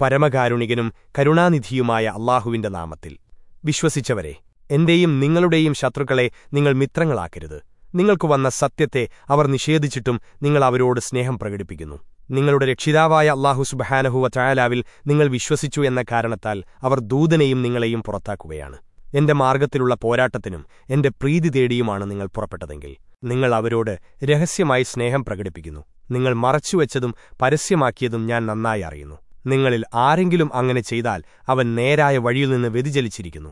പരമകാരുണികനും കരുണാനിധിയുമായ അള്ളാഹുവിന്റെ നാമത്തിൽ. വിശ്വസിച്ചവരെ എന്റെയും നിങ്ങളുടെയും ശത്രുക്കളെ നിങ്ങൾ മിത്രങ്ങളാക്കരുത്. നിങ്ങൾക്കു വന്ന സത്യത്തെ അവർ നിഷേധിച്ചിട്ടും നിങ്ങൾ അവരോട് സ്നേഹം പ്രകടിപ്പിക്കുന്നു. നിങ്ങളുടെ രക്ഷിതാവായ അള്ളാഹു സുബഹാനഹുവ ചായാലാവിൽ നിങ്ങൾ വിശ്വസിച്ചു എന്ന കാരണത്താൽ അവർ ദൂതനെയും നിങ്ങളെയും പുറത്താക്കുകയാണ്. എന്റെ മാർഗത്തിലുള്ള പോരാട്ടത്തിനും എന്റെ പ്രീതി തേടിയുമാണ് നിങ്ങൾ പുറപ്പെട്ടതെങ്കിൽ നിങ്ങൾ അവരോട് രഹസ്യമായി സ്നേഹം പ്രകടിപ്പിക്കുന്നു. നിങ്ങൾ മറച്ചുവെച്ചതും പരസ്യമാക്കിയതും ഞാൻ നന്നായി അറിയുന്നു. നിങ്ങളിൽ ആരെങ്കിലും അങ്ങനെ ചെയ്താൽ അവൻ നേരായ വഴിയിൽ നിന്ന് വ്യതിചലിച്ചിരിക്കുന്നു.